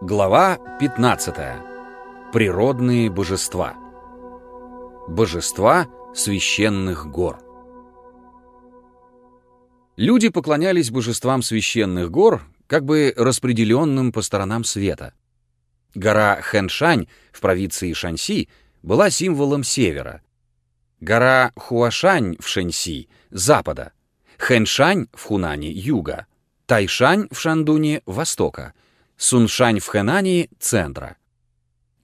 Глава 15. Природные божества. Божества священных гор. Люди поклонялись божествам священных гор, как бы распределенным по сторонам света. Гора Хэншань в провинции Шанси была символом севера. Гора Хуашань в Шэньси — запада. Хэншань в Хунане — юга. Тайшань в Шандуне — востока — Суншань в Хэнане — центра.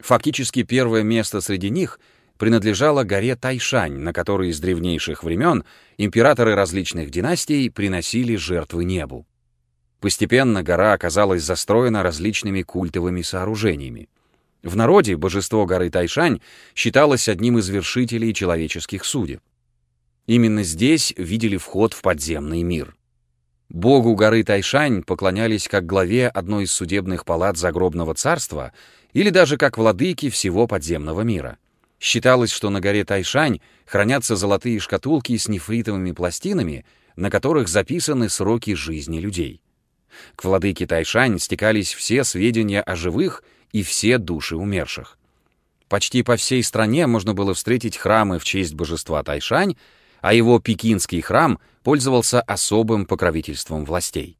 Фактически первое место среди них принадлежало горе Тайшань, на которой с древнейших времен императоры различных династий приносили жертвы небу. Постепенно гора оказалась застроена различными культовыми сооружениями. В народе божество горы Тайшань считалось одним из вершителей человеческих судеб. Именно здесь видели вход в подземный мир. Богу горы Тайшань поклонялись как главе одной из судебных палат загробного царства или даже как владыке всего подземного мира. Считалось, что на горе Тайшань хранятся золотые шкатулки с нефритовыми пластинами, на которых записаны сроки жизни людей. К владыке Тайшань стекались все сведения о живых и все души умерших. Почти по всей стране можно было встретить храмы в честь божества Тайшань, а его пекинский храм пользовался особым покровительством властей.